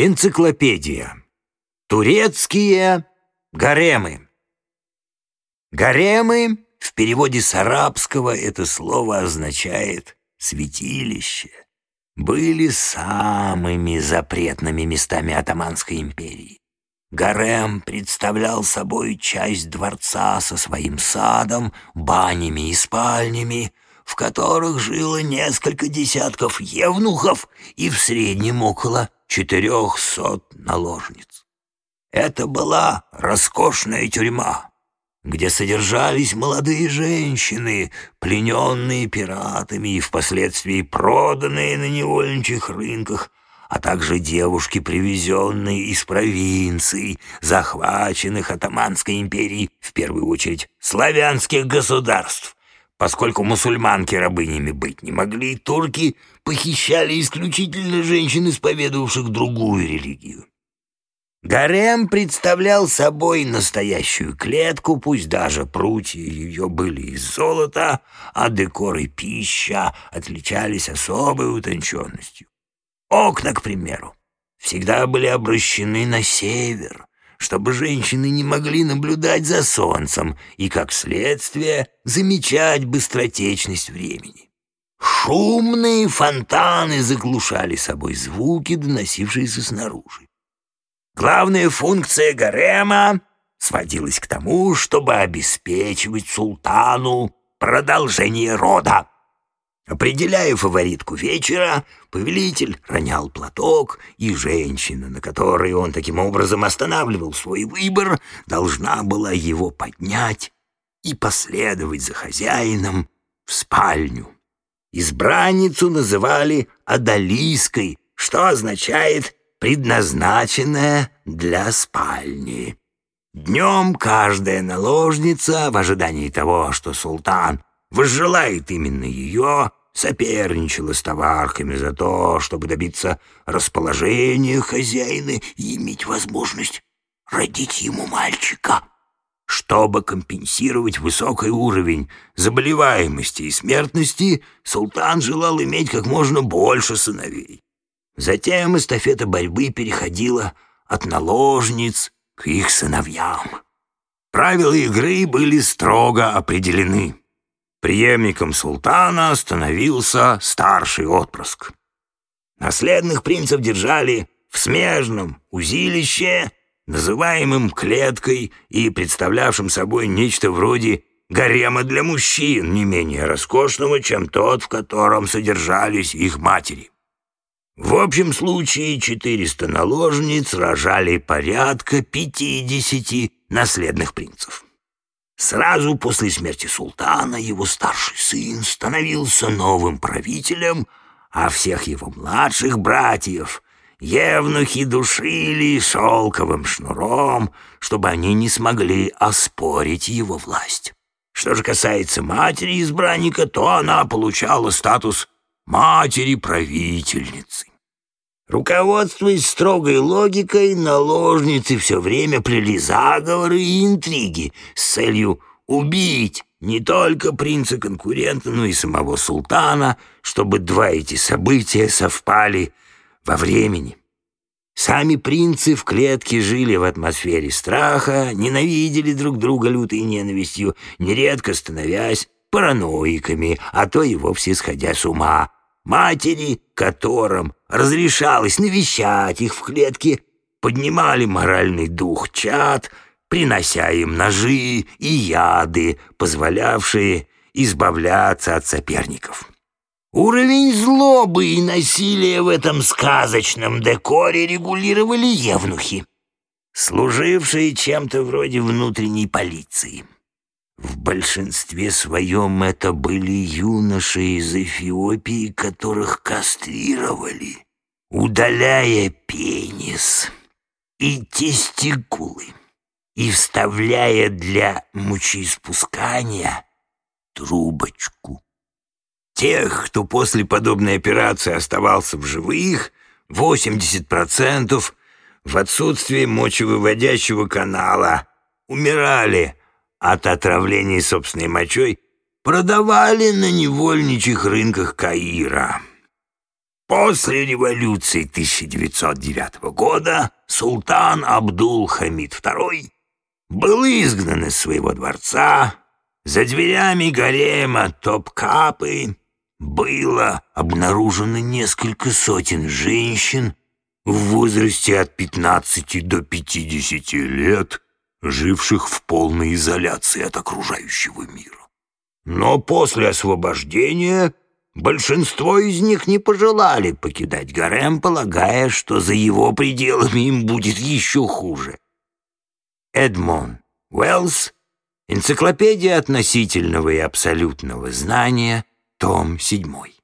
Энциклопедия. Турецкие гаремы. Гаремы в переводе с арабского это слово означает «святилище». Были самыми запретными местами Атаманской империи. Гарем представлял собой часть дворца со своим садом, банями и спальнями, в которых жило несколько десятков евнухов и в среднем около четырехсот наложниц. Это была роскошная тюрьма, где содержались молодые женщины, плененные пиратами и впоследствии проданные на невольничьих рынках, а также девушки, привезенные из провинций, захваченных Атаманской империей, в первую очередь славянских государств. Поскольку мусульманки рабынями быть не могли, турки похищали исключительно женщин, исповедовавших другую религию. Гарем представлял собой настоящую клетку, пусть даже прутья ее были из золота, а декор и пища отличались особой утонченностью. Окна, к примеру, всегда были обращены на север, чтобы женщины не могли наблюдать за солнцем и, как следствие, замечать быстротечность времени. Шумные фонтаны заглушали собой звуки, доносившиеся снаружи. Главная функция гарема сводилась к тому, чтобы обеспечивать султану продолжение рода. Определяя фаворитку вечера, повелитель ронял платок, и женщина, на которой он таким образом останавливал свой выбор, должна была его поднять и последовать за хозяином в спальню. Избранницу называли Адалийской, что означает «предназначенная для спальни». Днем каждая наложница, в ожидании того, что султан возжелает именно ее, соперничала с товарками за то, чтобы добиться расположения хозяина и иметь возможность родить ему мальчика. Чтобы компенсировать высокий уровень заболеваемости и смертности, султан желал иметь как можно больше сыновей. Затем эстафета борьбы переходила от наложниц к их сыновьям. Правила игры были строго определены. Преемником султана становился старший отпрыск. Наследных принцев держали в смежном узилище, называемым клеткой и представлявшим собой нечто вроде гарема для мужчин, не менее роскошного, чем тот, в котором содержались их матери. В общем случае 400 наложниц рожали порядка 50 наследных принцев. Сразу после смерти султана его старший сын становился новым правителем, а всех его младших братьев евнухи душили шелковым шнуром, чтобы они не смогли оспорить его власть. Что же касается матери избранника, то она получала статус матери-правительницы. Руководствуясь строгой логикой, наложницы все время плели заговоры и интриги с целью убить не только принца-конкурента, но и самого султана, чтобы два эти события совпали во времени. Сами принцы в клетке жили в атмосфере страха, ненавидели друг друга лютой ненавистью, нередко становясь параноиками, а то и вовсе сходя с ума, Матери, которым разрешалось навещать их в клетке, поднимали моральный дух чад, принося им ножи и яды, позволявшие избавляться от соперников. Уровень злобы и насилия в этом сказочном декоре регулировали евнухи, служившие чем-то вроде внутренней полиции. В большинстве своем это были юноши из Эфиопии, которых кастрировали, удаляя пенис и тестикулы и вставляя для мочеиспускания трубочку. Тех, кто после подобной операции оставался в живых, 80% в отсутствие мочевыводящего канала умирали от отравления собственной мочой продавали на невольничьих рынках Каира. После революции 1909 года султан Абдул-Хамид II был изгнан из своего дворца, за дверями гарема Топкапы было обнаружено несколько сотен женщин в возрасте от 15 до 50 лет, живших в полной изоляции от окружающего мира. Но после освобождения большинство из них не пожелали покидать гарем, полагая, что за его пределами им будет еще хуже. Эдмон Уэллс Энциклопедия относительного и абсолютного знания, том седьмой.